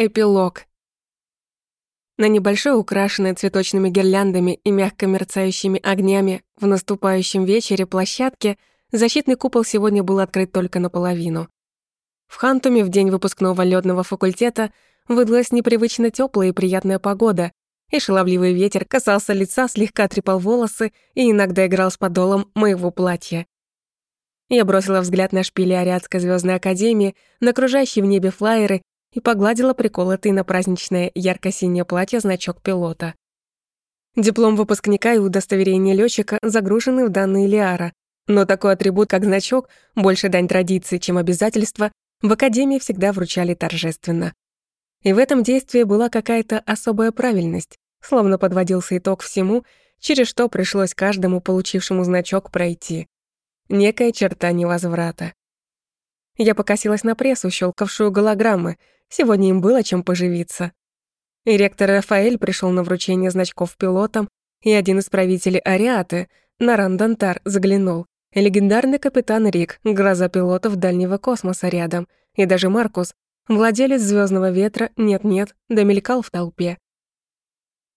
Эпилог. На небольшой украшенной цветочными гирляндами и мягко мерцающими огнями в наступающем вечере площадке защитный купол сегодня был открыт только наполовину. В Хантуме в день выпускного лёдного факультета выдалась непривычно теплая и приятная погода, и шаловливый ветер касался лица, слегка трепал волосы и иногда играл с подолом моего платья. Я бросила взгляд на шпили Ариадской звездной академии, на окружающие в небе флайеры и погладила приколотый на праздничное ярко-синее платье значок пилота. Диплом выпускника и удостоверение летчика загружены в данные Лиара, но такой атрибут, как значок, больше дань традиции, чем обязательство, в Академии всегда вручали торжественно. И в этом действии была какая-то особая правильность, словно подводился итог всему, через что пришлось каждому получившему значок пройти. Некая черта невозврата. Я покосилась на прессу, щелкавшую голограммы, Сегодня им было чем поживиться. И ректор Рафаэль пришел на вручение значков пилотам, и один из правителей Ариаты, Наран Дантар, заглянул. Легендарный капитан Рик, гроза пилотов дальнего космоса рядом, и даже Маркус, владелец звездного ветра, нет-нет, домелькал в толпе.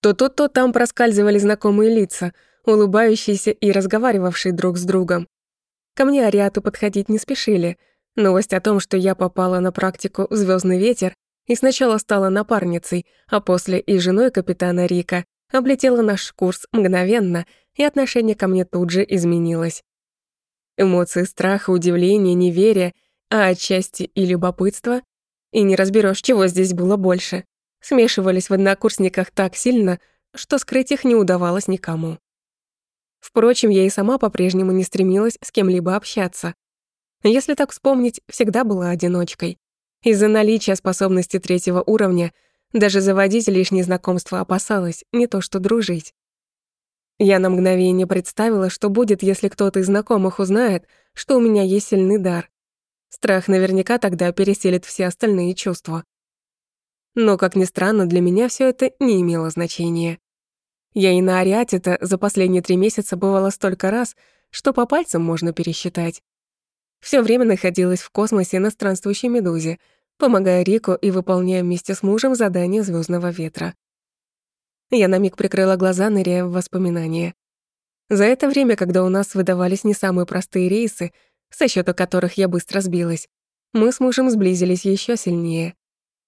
То тут, то там проскальзывали знакомые лица, улыбающиеся и разговаривавшие друг с другом. Ко мне Ариату подходить не спешили — Новость о том, что я попала на практику в «Звездный ветер» и сначала стала напарницей, а после и женой капитана Рика, облетела наш курс мгновенно, и отношение ко мне тут же изменилось. Эмоции страха, удивления, неверия, а отчасти и любопытства, и не разберешь, чего здесь было больше, смешивались в однокурсниках так сильно, что скрыть их не удавалось никому. Впрочем, я и сама по-прежнему не стремилась с кем-либо общаться, если так вспомнить, всегда была одиночкой. Из-за наличия способности третьего уровня даже заводить лишние знакомства опасалась, не то что дружить. Я на мгновение представила, что будет, если кто-то из знакомых узнает, что у меня есть сильный дар. Страх наверняка тогда переселит все остальные чувства. Но, как ни странно, для меня все это не имело значения. Я и на Ариате-то за последние три месяца бывала столько раз, что по пальцам можно пересчитать. Всё время находилась в космосе на странствующей медузе, помогая Рику и выполняя вместе с мужем задание звездного ветра. Я на миг прикрыла глаза, ныряя в воспоминания. За это время, когда у нас выдавались не самые простые рейсы, со счета которых я быстро сбилась, мы с мужем сблизились еще сильнее.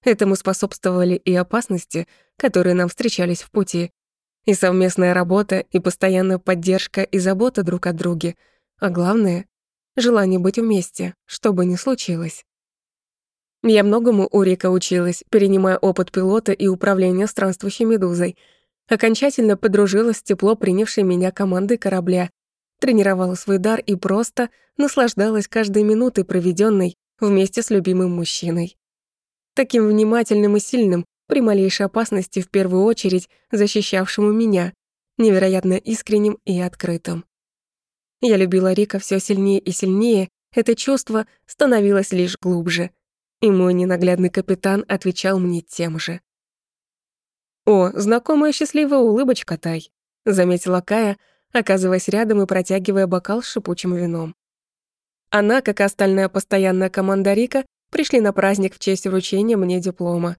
Этому способствовали и опасности, которые нам встречались в пути, и совместная работа, и постоянная поддержка и забота друг о друге, а главное желание быть вместе, что бы ни случилось. Я многому у Рика училась, перенимая опыт пилота и управления странствующей медузой. Окончательно подружилась с тепло принявшей меня командой корабля, тренировала свой дар и просто наслаждалась каждой минутой, проведенной вместе с любимым мужчиной. Таким внимательным и сильным, при малейшей опасности в первую очередь защищавшему меня, невероятно искренним и открытым. Я любила Рика все сильнее и сильнее, это чувство становилось лишь глубже. И мой ненаглядный капитан отвечал мне тем же. «О, знакомая счастливая улыбочка, Тай», — заметила Кая, оказываясь рядом и протягивая бокал с шипучим вином. Она, как и остальная постоянная команда Рика, пришли на праздник в честь вручения мне диплома.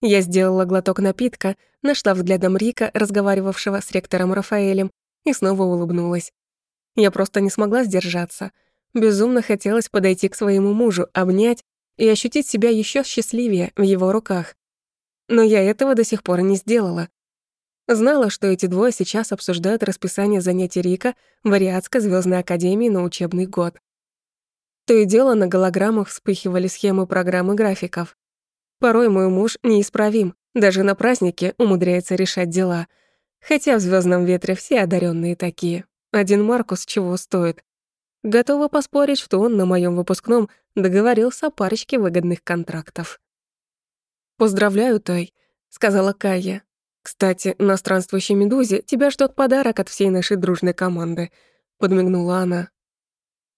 Я сделала глоток напитка, нашла взглядом Рика, разговаривавшего с ректором Рафаэлем, и снова улыбнулась. Я просто не смогла сдержаться. Безумно хотелось подойти к своему мужу, обнять и ощутить себя еще счастливее в его руках. Но я этого до сих пор не сделала. Знала, что эти двое сейчас обсуждают расписание занятий Рика в Ариадской звездной академии на учебный год. То и дело на голограммах вспыхивали схемы программы графиков. Порой мой муж неисправим, даже на празднике умудряется решать дела. Хотя в звездном ветре все одаренные такие. Один Маркус чего стоит. Готова поспорить, что он на моем выпускном договорился о парочке выгодных контрактов. «Поздравляю, Тай», — сказала Кая. «Кстати, на странствующей медузе тебя ждет подарок от всей нашей дружной команды», — подмигнула она.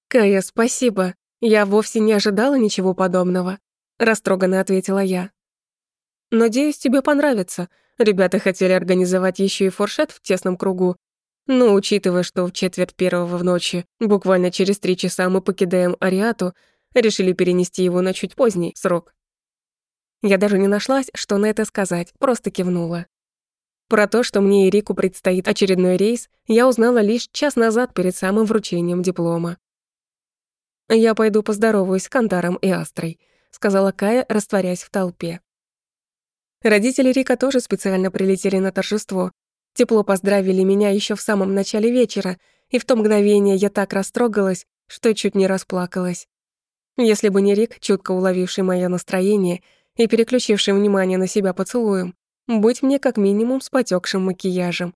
«Кая, спасибо. Я вовсе не ожидала ничего подобного», — растроганно ответила я. «Надеюсь, тебе понравится. Ребята хотели организовать еще и форшет в тесном кругу, но учитывая, что в четверть первого в ночи, буквально через три часа мы покидаем Ариату, решили перенести его на чуть поздний срок. Я даже не нашлась, что на это сказать, просто кивнула. Про то, что мне и Рику предстоит очередной рейс, я узнала лишь час назад перед самым вручением диплома. «Я пойду поздороваюсь с Кантаром и Астрой», — сказала Кая, растворяясь в толпе. Родители Рика тоже специально прилетели на торжество. Тепло поздравили меня еще в самом начале вечера, и в то мгновение я так растрогалась, что чуть не расплакалась. Если бы не Рик, чутко уловивший мое настроение и переключивший внимание на себя поцелуем, быть мне как минимум с потекшим макияжем.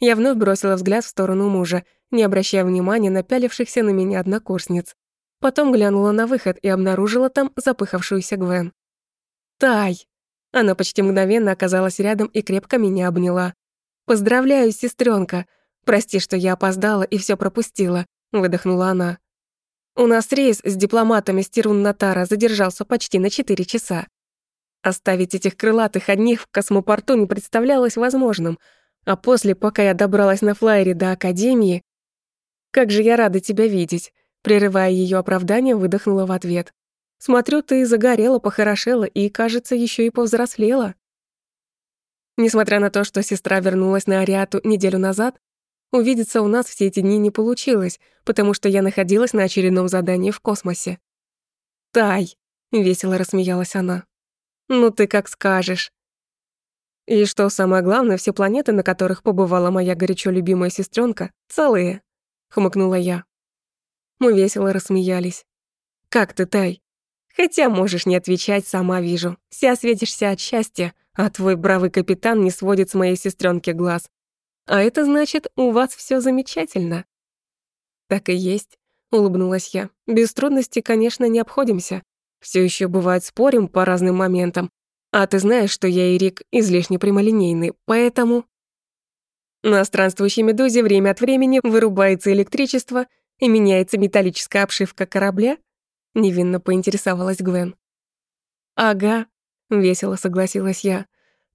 Я вновь бросила взгляд в сторону мужа, не обращая внимания на пялившихся на меня однокурсниц. Потом глянула на выход и обнаружила там запыхавшуюся Гвен. «Тай!» Она почти мгновенно оказалась рядом и крепко меня обняла. «Поздравляю, сестренка! Прости, что я опоздала и все пропустила», — выдохнула она. «У нас рейс с дипломатами с Тирун-Натара задержался почти на 4 часа. Оставить этих крылатых одних в космопорту не представлялось возможным, а после, пока я добралась на флайере до Академии, «Как же я рада тебя видеть», прерывая ее оправдание, выдохнула в ответ. «Смотрю, ты загорела, похорошела и, кажется, еще и повзрослела». Несмотря на то, что сестра вернулась на Ариату неделю назад, увидеться у нас все эти дни не получилось, потому что я находилась на очередном задании в космосе. «Тай», — весело рассмеялась она. «Ну ты как скажешь». И что самое главное, все планеты, на которых побывала моя горячо любимая сестренка, целые, хмыкнула я. Мы весело рассмеялись. Как ты, Тай? Хотя можешь не отвечать, сама вижу. Вся светишься от счастья, а твой бравый капитан не сводит с моей сестренки глаз. А это значит, у вас все замечательно. Так и есть, улыбнулась я. Без трудностей, конечно, не обходимся. Все еще бывает спорим по разным моментам. А ты знаешь, что я и Рик излишне прямолинейны, поэтому... На странствующей медузе время от времени вырубается электричество и меняется металлическая обшивка корабля? Невинно поинтересовалась Гвен. Ага, весело согласилась я.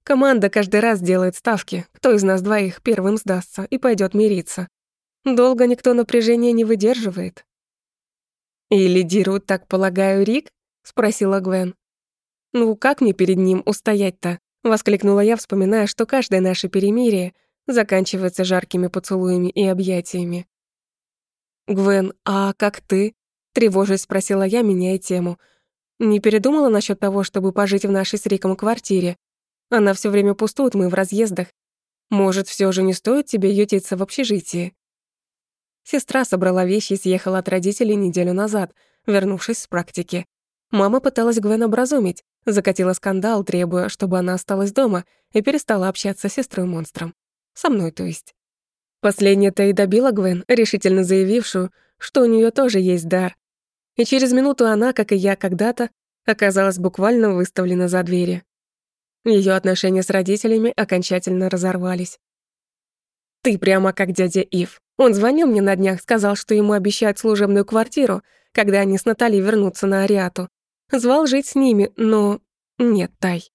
Команда каждый раз делает ставки, кто из нас двоих первым сдастся и пойдет мириться. Долго никто напряжения не выдерживает. «И лидирует, так полагаю, Рик?» — спросила Гвен. «Ну, как мне перед ним устоять-то?» — воскликнула я, вспоминая, что каждое наше перемирие заканчивается жаркими поцелуями и объятиями. «Гвен, а как ты?» — тревожась спросила я, меняя тему. «Не передумала насчет того, чтобы пожить в нашей с Риком квартире? Она все время пустует, мы в разъездах. Может, все же не стоит тебе ютиться в общежитии?» Сестра собрала вещи и съехала от родителей неделю назад, вернувшись с практики. Мама пыталась Гвен образумить, закатила скандал, требуя, чтобы она осталась дома и перестала общаться с сестрой-монстром. Со мной, то есть. Последняя-то и добила Гвен, решительно заявившую, что у нее тоже есть дар. И через минуту она, как и я когда-то, оказалась буквально выставлена за двери. Ее отношения с родителями окончательно разорвались. «Ты прямо как дядя Ив. Он звонил мне на днях, сказал, что ему обещают служебную квартиру, когда они с Натальей вернутся на Ариату. Звал жить с ними, но... Нет, Тай.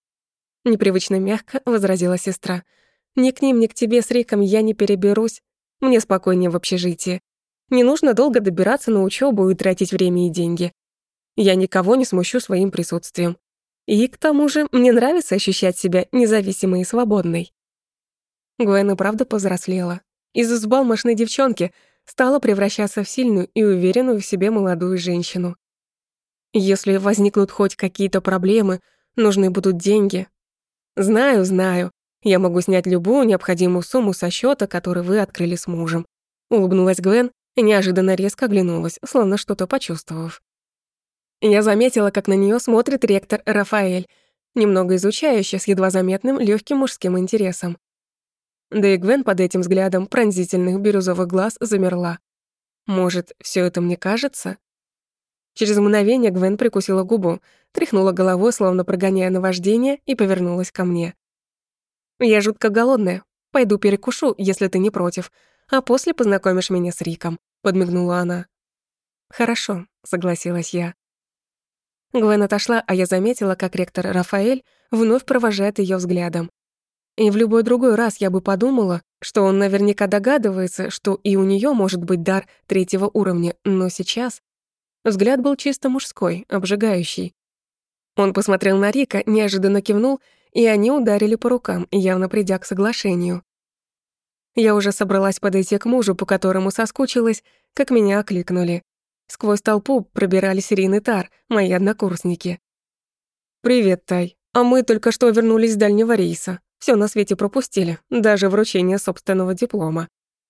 Непривычно мягко возразила сестра. Ни к ним, ни к тебе с Риком я не переберусь. Мне спокойнее в общежитии. Не нужно долго добираться на учебу и тратить время и деньги. Я никого не смущу своим присутствием. И к тому же мне нравится ощущать себя независимой и свободной. Гвен и правда повзрослела. Из взбалмошной девчонки стала превращаться в сильную и уверенную в себе молодую женщину. Если возникнут хоть какие-то проблемы, нужны будут деньги. Знаю, знаю. Я могу снять любую необходимую сумму со счета, который вы открыли с мужем. Улыбнулась Гвен неожиданно резко оглянулась, словно что-то почувствовав. Я заметила, как на нее смотрит ректор Рафаэль, немного изучающий с едва заметным легким мужским интересом. Да и Гвен под этим взглядом пронзительных бирюзовых глаз замерла. Может, все это мне кажется? Через мгновение Гвен прикусила губу, тряхнула головой, словно прогоняя наваждение, и повернулась ко мне. «Я жутко голодная. Пойду перекушу, если ты не против, а после познакомишь меня с Риком», — подмигнула она. «Хорошо», — согласилась я. Гвен отошла, а я заметила, как ректор Рафаэль вновь провожает ее взглядом. И в любой другой раз я бы подумала, что он наверняка догадывается, что и у нее может быть дар третьего уровня, но сейчас Взгляд был чисто мужской, обжигающий. Он посмотрел на Рика, неожиданно кивнул, и они ударили по рукам, явно придя к соглашению. Я уже собралась подойти к мужу, по которому соскучилась, как меня окликнули. Сквозь толпу пробирались Рин и Тар, мои однокурсники. «Привет, Тай. А мы только что вернулись с дальнего рейса. Все на свете пропустили, даже вручение собственного диплома»,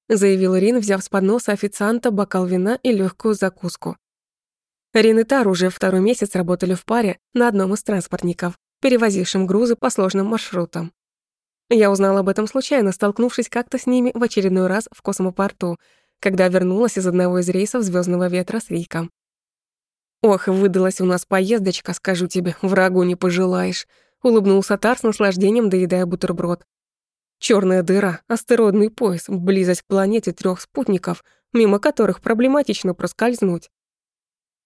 заявил Рин, взяв с подноса официанта бокал вина и легкую закуску. Рин и Тар уже второй месяц работали в паре на одном из транспортников, перевозившим грузы по сложным маршрутам. Я узнала об этом случайно, столкнувшись как-то с ними в очередной раз в космопорту, когда вернулась из одного из рейсов звездного ветра с Риком. «Ох, выдалась у нас поездочка, скажу тебе, врагу не пожелаешь», улыбнулся Тар с наслаждением, доедая бутерброд. Черная дыра, астероидный пояс, близость к планете трех спутников, мимо которых проблематично проскользнуть.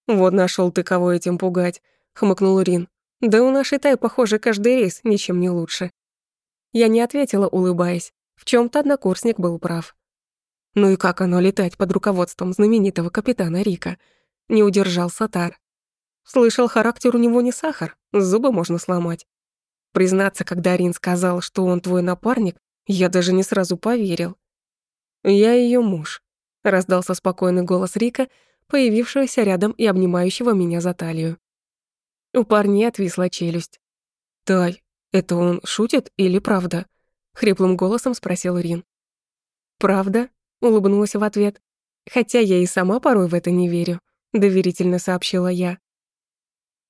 «Вот нашел ты кого этим пугать», — хмыкнул Рин. «Да у нашей Тай, похоже, каждый рейс ничем не лучше». Я не ответила, улыбаясь. В чем то однокурсник был прав. Ну и как оно летать под руководством знаменитого капитана Рика? Не удержал Сатар. Слышал, характер у него не сахар, зубы можно сломать. Признаться, когда Рин сказал, что он твой напарник, я даже не сразу поверил. «Я ее муж», — раздался спокойный голос Рика, появившегося рядом и обнимающего меня за талию. У парней отвисла челюсть. «Тай, это он шутит или правда?» — хриплым голосом спросил Рин. «Правда?» — улыбнулась в ответ. «Хотя я и сама порой в это не верю», — доверительно сообщила я.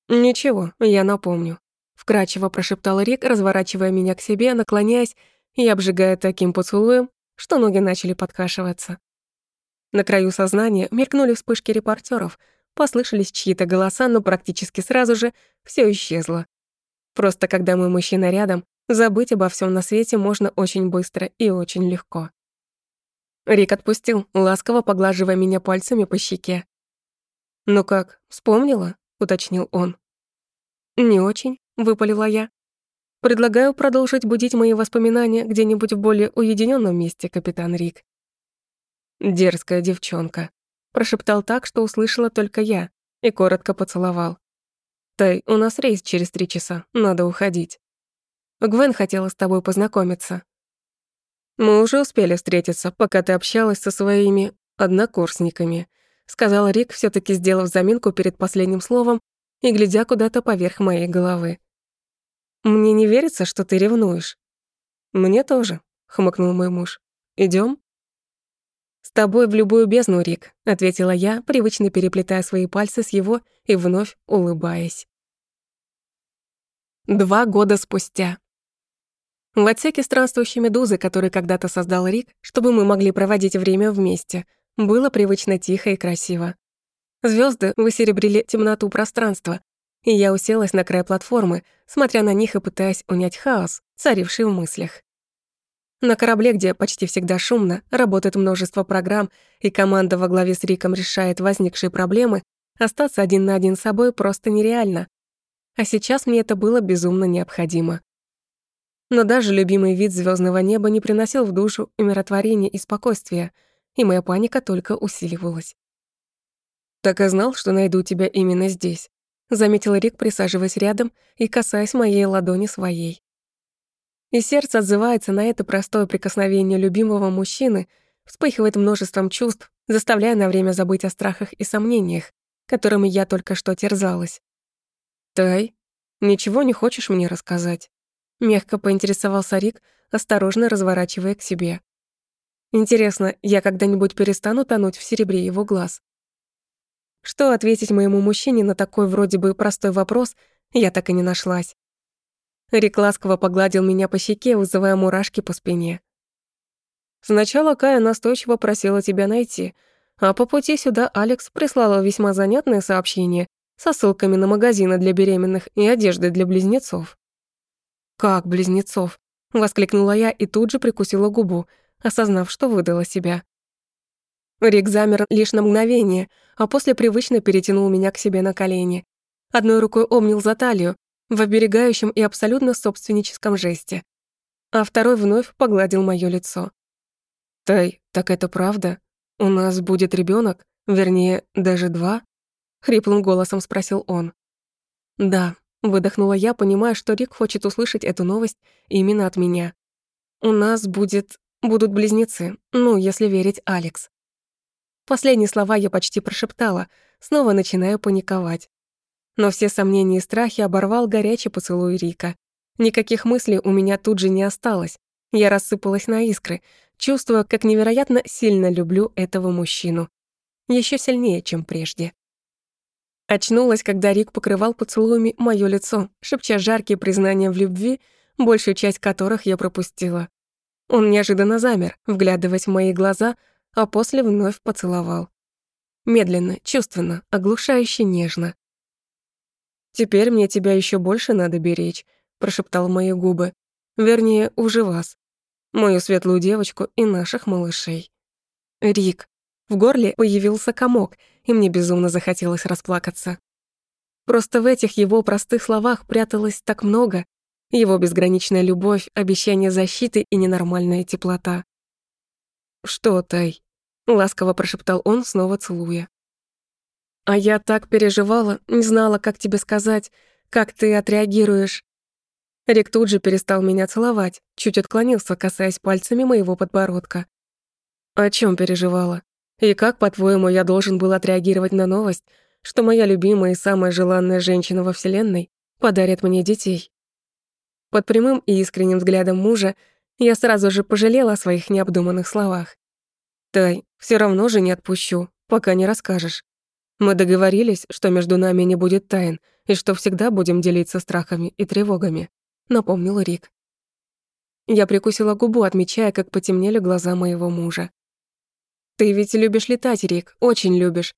«Ничего, я напомню», — вкрадчиво прошептал Рик, разворачивая меня к себе, наклоняясь и обжигая таким поцелуем, что ноги начали подкашиваться. На краю сознания мелькнули вспышки репортеров, послышались чьи-то голоса, но практически сразу же все исчезло. Просто когда мой мужчина рядом, забыть обо всем на свете можно очень быстро и очень легко. Рик отпустил, ласково поглаживая меня пальцами по щеке. «Ну как, вспомнила?» — уточнил он. «Не очень», — выпалила я. «Предлагаю продолжить будить мои воспоминания где-нибудь в более уединенном месте, капитан Рик. «Дерзкая девчонка», — прошептал так, что услышала только я, и коротко поцеловал. «Тай, у нас рейс через три часа, надо уходить. Гвен хотела с тобой познакомиться». «Мы уже успели встретиться, пока ты общалась со своими однокурсниками», сказал Рик, все таки сделав заминку перед последним словом и глядя куда-то поверх моей головы. «Мне не верится, что ты ревнуешь». «Мне тоже», — хмыкнул мой муж. Идем? «С тобой в любую бездну, Рик», — ответила я, привычно переплетая свои пальцы с его и вновь улыбаясь. Два года спустя. В отсеке странствующей медузы, который когда-то создал Рик, чтобы мы могли проводить время вместе, было привычно тихо и красиво. Звезды высеребрили темноту пространства, и я уселась на край платформы, смотря на них и пытаясь унять хаос, царивший в мыслях. На корабле, где почти всегда шумно, работает множество программ, и команда во главе с Риком решает возникшие проблемы, остаться один на один с собой просто нереально. А сейчас мне это было безумно необходимо. Но даже любимый вид звездного неба не приносил в душу умиротворения и спокойствия, и моя паника только усиливалась. «Так и знал, что найду тебя именно здесь», — заметил Рик, присаживаясь рядом и касаясь моей ладони своей. И сердце отзывается на это простое прикосновение любимого мужчины, вспыхивает множеством чувств, заставляя на время забыть о страхах и сомнениях, которыми я только что терзалась. «Тай, ничего не хочешь мне рассказать?» Мягко поинтересовался Рик, осторожно разворачивая к себе. «Интересно, я когда-нибудь перестану тонуть в серебре его глаз?» Что ответить моему мужчине на такой вроде бы простой вопрос, я так и не нашлась. Рик ласково погладил меня по щеке, вызывая мурашки по спине. Сначала Кая настойчиво просила тебя найти, а по пути сюда Алекс прислала весьма занятное сообщение со ссылками на магазины для беременных и одежды для близнецов. «Как близнецов?» — воскликнула я и тут же прикусила губу, осознав, что выдала себя. Рик замер лишь на мгновение, а после привычно перетянул меня к себе на колени. Одной рукой обнял за талию, в оберегающем и абсолютно собственническом жесте, а второй вновь погладил моё лицо. «Тай, так это правда? У нас будет ребёнок, вернее, даже два?» — хриплым голосом спросил он. «Да», — Выдохнула я, понимая, что Рик хочет услышать эту новость именно от меня. «У нас будет... будут близнецы, ну, если верить Алекс». Последние слова я почти прошептала, снова начинаю паниковать. Но все сомнения и страхи оборвал горячий поцелуй Рика. Никаких мыслей у меня тут же не осталось. Я рассыпалась на искры, чувствуя, как невероятно сильно люблю этого мужчину. Еще сильнее, чем прежде. Очнулась, когда Рик покрывал поцелуями моё лицо, шепча жаркие признания в любви, большую часть которых я пропустила. Он неожиданно замер, вглядываясь в мои глаза, а после вновь поцеловал. Медленно, чувственно, оглушающе нежно. «Теперь мне тебя еще больше надо беречь», — прошептал мои губы. «Вернее, уже вас. Мою светлую девочку и наших малышей». «Рик». В горле появился комок, и мне безумно захотелось расплакаться. Просто в этих его простых словах пряталось так много. Его безграничная любовь, обещание защиты и ненормальная теплота. «Что, Тай?» — ласково прошептал он, снова целуя. А я так переживала, не знала, как тебе сказать, как ты отреагируешь. Рик тут же перестал меня целовать, чуть отклонился, касаясь пальцами моего подбородка. О чем переживала? И как, по-твоему, я должен был отреагировать на новость, что моя любимая и самая желанная женщина во Вселенной подарит мне детей? Под прямым и искренним взглядом мужа я сразу же пожалела о своих необдуманных словах. «Тай, все равно же не отпущу, пока не расскажешь. Мы договорились, что между нами не будет тайн и что всегда будем делиться страхами и тревогами», — напомнил Рик. Я прикусила губу, отмечая, как потемнели глаза моего мужа. «Ты ведь любишь летать, Рик, очень любишь.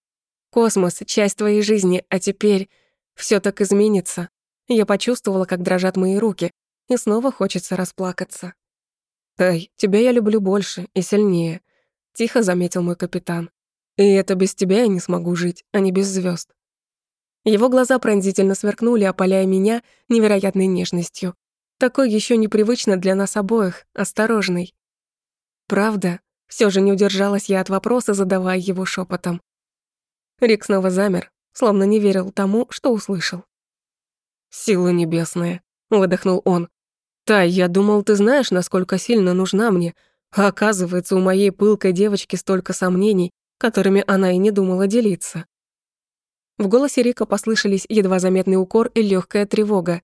Космос — часть твоей жизни, а теперь все так изменится». Я почувствовала, как дрожат мои руки, и снова хочется расплакаться. «Тай, тебя я люблю больше и сильнее», — тихо заметил мой капитан. И это без тебя я не смогу жить, а не без звезд. Его глаза пронзительно сверкнули, опаляя меня невероятной нежностью. Такой еще непривычно для нас обоих, осторожный. Правда? Все же не удержалась я от вопроса, задавая его шепотом. Рик снова замер, словно не верил тому, что услышал. «Сила небесная», — выдохнул он. «Тай, я думал, ты знаешь, насколько сильно нужна мне, а оказывается, у моей пылкой девочки столько сомнений, которыми она и не думала делиться. В голосе Рика послышались едва заметный укор и легкая тревога.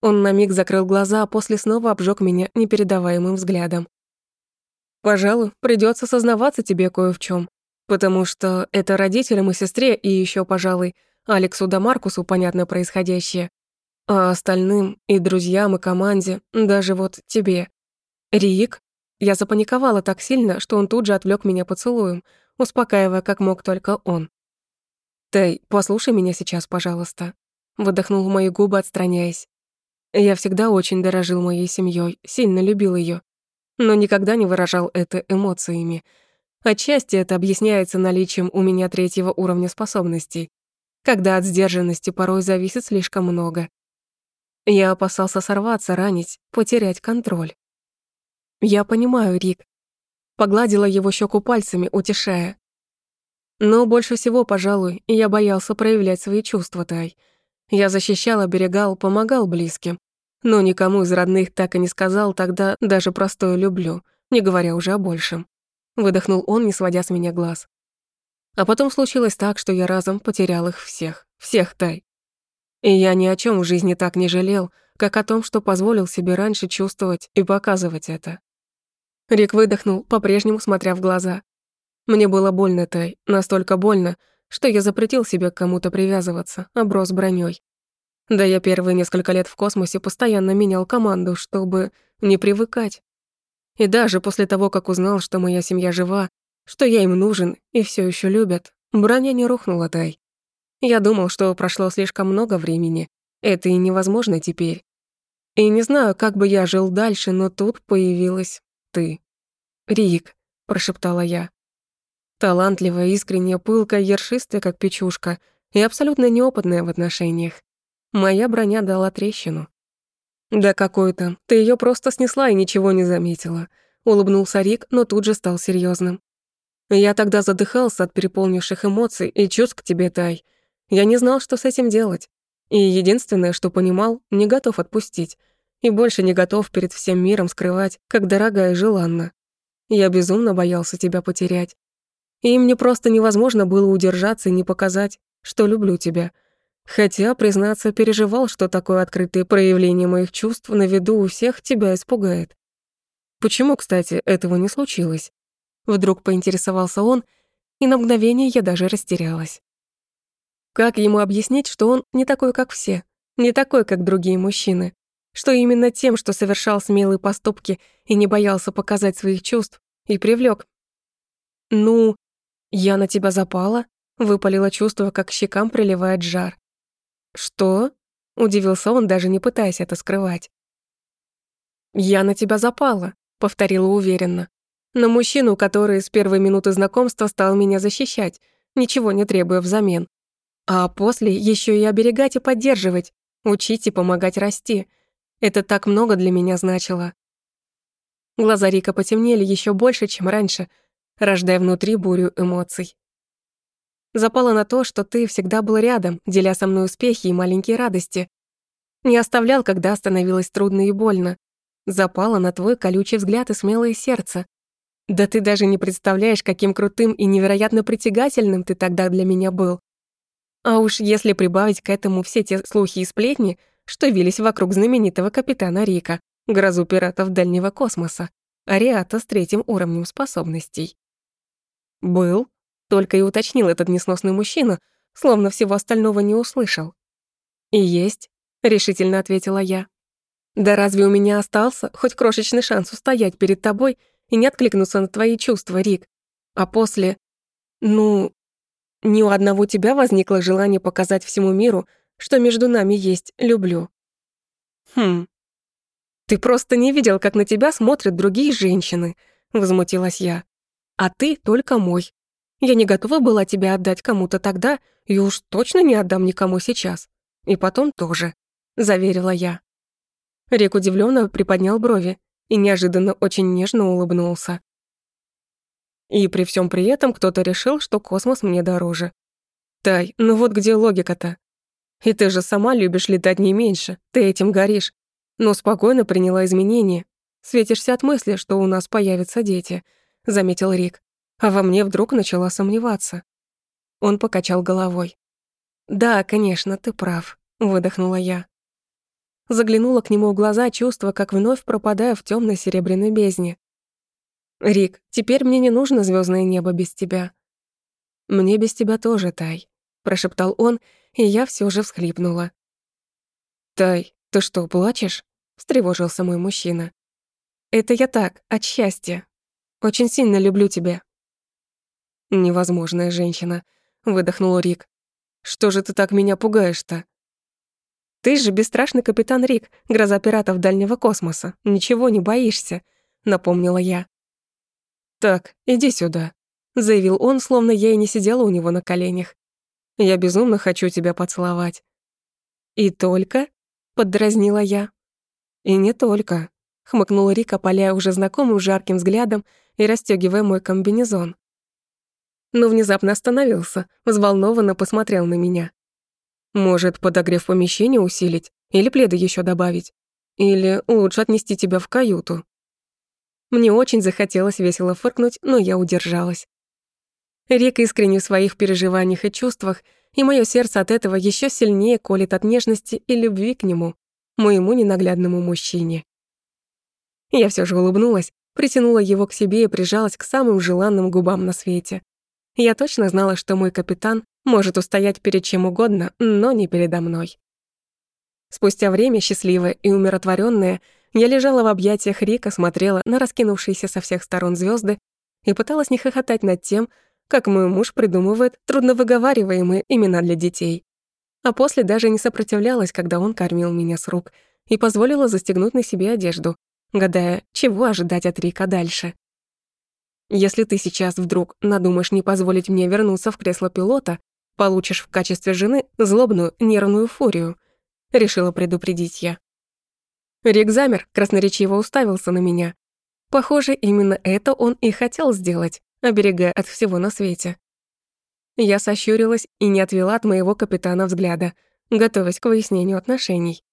Он на миг закрыл глаза, а после снова обжег меня непередаваемым взглядом. «Пожалуй, придется сознаваться тебе кое в чем, потому что это родителям и сестре, и еще, пожалуй, Алексу да Маркусу понятно происходящее, а остальным, и друзьям, и команде, даже вот тебе. Рик?» Я запаниковала так сильно, что он тут же отвлек меня поцелуем — успокаивая как мог только он. «Тэй, послушай меня сейчас, пожалуйста», — выдохнул в мои губы, отстраняясь. Я всегда очень дорожил моей семьей, сильно любил ее, но никогда не выражал это эмоциями. Отчасти это объясняется наличием у меня третьего уровня способностей, когда от сдержанности порой зависит слишком много. Я опасался сорваться, ранить, потерять контроль. Я понимаю, Рик, Погладила его щеку пальцами, утешая. Но больше всего, пожалуй, я боялся проявлять свои чувства, Тай. Я защищал, оберегал, помогал близким. Но никому из родных так и не сказал тогда даже простое «люблю», не говоря уже о большем. Выдохнул он, не сводя с меня глаз. А потом случилось так, что я разом потерял их всех. Всех, Тай. И я ни о чем в жизни так не жалел, как о том, что позволил себе раньше чувствовать и показывать это. Рик выдохнул, по-прежнему смотря в глаза. Мне было больно, Тай, настолько больно, что я запретил себе к кому-то привязываться, оброс броней. Да я первые несколько лет в космосе постоянно менял команду, чтобы не привыкать. И даже после того, как узнал, что моя семья жива, что я им нужен и все еще любят, броня не рухнула, Тай. Я думал, что прошло слишком много времени. Это и невозможно теперь. И не знаю, как бы я жил дальше, но тут появилась ты. «Рик», — прошептала я. Талантливая, искренняя, пылкая, ершистая, как печушка, и абсолютно неопытная в отношениях. Моя броня дала трещину. «Да какой там, ты ее просто снесла и ничего не заметила», — улыбнулся Рик, но тут же стал серьезным. «Я тогда задыхался от переполнивших эмоций и чувств к тебе, Тай. Я не знал, что с этим делать. И единственное, что понимал, не готов отпустить. И больше не готов перед всем миром скрывать, как дорогая и желанна. Я безумно боялся тебя потерять. И мне просто невозможно было удержаться и не показать, что люблю тебя. Хотя, признаться, переживал, что такое открытое проявление моих чувств на виду у всех тебя испугает. Почему, кстати, этого не случилось? Вдруг поинтересовался он, и на мгновение я даже растерялась. Как ему объяснить, что он не такой, как все, не такой, как другие мужчины, что именно тем, что совершал смелые поступки и не боялся показать своих чувств, и привлек. «Ну, я на тебя запала?» — выпалило чувство, как щекам приливает жар. «Что?» — удивился он, даже не пытаясь это скрывать. «Я на тебя запала», — повторила уверенно. «На мужчину, который с первой минуты знакомства стал меня защищать, ничего не требуя взамен. А после еще и оберегать и поддерживать, учить и помогать расти. Это так много для меня значило». Глаза Рика потемнели еще больше, чем раньше, рождая внутри бурю эмоций. Запала на то, что ты всегда был рядом, деля со мной успехи и маленькие радости. Не оставлял, когда становилось трудно и больно. Запала на твой колючий взгляд и смелое сердце. Да ты даже не представляешь, каким крутым и невероятно притягательным ты тогда для меня был. А уж если прибавить к этому все те слухи и сплетни, что вились вокруг знаменитого капитана Рика, грозу пиратов дальнего космоса, Ариата с третьим уровнем способностей. «Был?» Только и уточнил этот несносный мужчина, словно всего остального не услышал. «И есть», — решительно ответила я. «Да разве у меня остался хоть крошечный шанс устоять перед тобой и не откликнуться на твои чувства, Рик? А после... Ну... Ни у одного тебя возникло желание показать всему миру, что между нами есть «люблю». Хм. Ты просто не видел, как на тебя смотрят другие женщины, возмутилась я. А ты только мой, я не готова была тебя отдать кому-то тогда и уж точно не отдам никому сейчас. И потом тоже», — заверила я. Рик удивленно приподнял брови и неожиданно очень нежно улыбнулся. И при всем при этом кто-то решил, что космос мне дороже. Тай, ну вот где логика-то? И ты же сама любишь летать не меньше, ты этим горишь. Но спокойно приняла изменения. Светишься от мысли, что у нас появятся дети, заметил Рик а во мне вдруг начала сомневаться. Он покачал головой. «Да, конечно, ты прав», — выдохнула я. Заглянула к нему в глаза, чувство, как вновь пропадаю в темной серебряной бездне. «Рик, теперь мне не нужно звездное небо без тебя». «Мне без тебя тоже, Тай», — прошептал он, и я все же всхлипнула. «Тай, ты что, плачешь?» — встревожился мой мужчина. «Это я так, от счастья. Очень сильно люблю тебя, «Невозможная женщина», — выдохнул Рик. «Что же ты так меня пугаешь-то?» «Ты же бесстрашный капитан Рик, гроза пиратов дальнего космоса. Ничего не боишься», — напомнила я. «Так, иди сюда», — заявил он, словно я и не сидела у него на коленях. «Я безумно хочу тебя поцеловать». «И только?» — поддразнила я. «И не только», — хмыкнул Рик, опаляя уже знакомым жарким взглядом и расстёгивая мой комбинезон но внезапно остановился, взволнованно посмотрел на меня. Может, подогрев помещения усилить или пледы еще добавить? Или лучше отнести тебя в каюту? Мне очень захотелось весело фыркнуть, но я удержалась. Рик искренне в своих переживаниях и чувствах, и мое сердце от этого еще сильнее колет от нежности и любви к нему, моему ненаглядному мужчине. Я все же улыбнулась, притянула его к себе и прижалась к самым желанным губам на свете. Я точно знала, что мой капитан может устоять перед чем угодно, но не передо мной. Спустя время, счастливая и умиротворенная, я лежала в объятиях Рика, смотрела на раскинувшиеся со всех сторон звезды и пыталась не хохотать над тем, как мой муж придумывает трудновыговариваемые имена для детей. А после даже не сопротивлялась, когда он кормил меня с рук и позволила застегнуть на себе одежду, гадая, чего ожидать от Рика дальше. Если ты сейчас вдруг надумаешь не позволить мне вернуться в кресло пилота, получишь в качестве жены злобную нервную фурию», — решила предупредить я. Рик замер, красноречиво уставился на меня. Похоже, именно это он и хотел сделать, оберегая от всего на свете. Я сощурилась и не отвела от моего капитана взгляда, готовясь к выяснению отношений.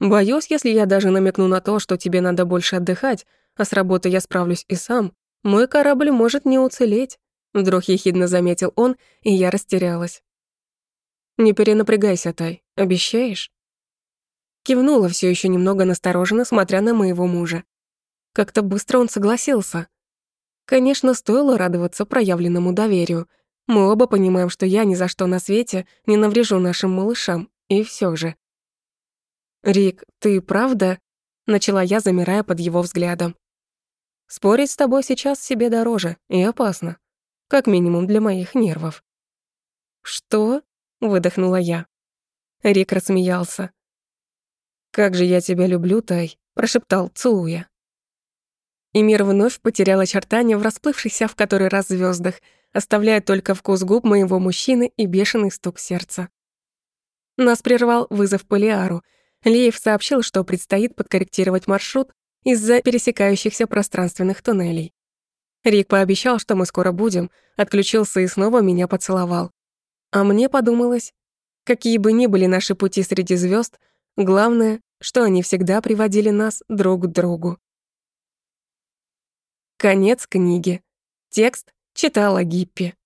«Боюсь, если я даже намекну на то, что тебе надо больше отдыхать, а с работы я справлюсь и сам, мой корабль может не уцелеть», вдруг ехидно заметил он, и я растерялась. «Не перенапрягайся, Тай, обещаешь?» Кивнула все еще немного настороженно, смотря на моего мужа. Как-то быстро он согласился. Конечно, стоило радоваться проявленному доверию. Мы оба понимаем, что я ни за что на свете не наврежу нашим малышам, и все же. «Рик, ты правда?» — начала я, замирая под его взглядом. «Спорить с тобой сейчас себе дороже и опасно. Как минимум для моих нервов». «Что?» — выдохнула я. Рик рассмеялся. «Как же я тебя люблю, Тай», — прошептал, целуя. И мир вновь потерял очертания в расплывшихся в который раз звездах, оставляя только вкус губ моего мужчины и бешеный стук сердца. Нас прервал вызов Полиару. Леев сообщил, что предстоит подкорректировать маршрут из-за пересекающихся пространственных туннелей. Рик пообещал, что мы скоро будем, отключился и снова меня поцеловал. А мне подумалось, какие бы ни были наши пути среди звезд, главное, что они всегда приводили нас друг к другу. Конец книги. Текст читала Гиппи.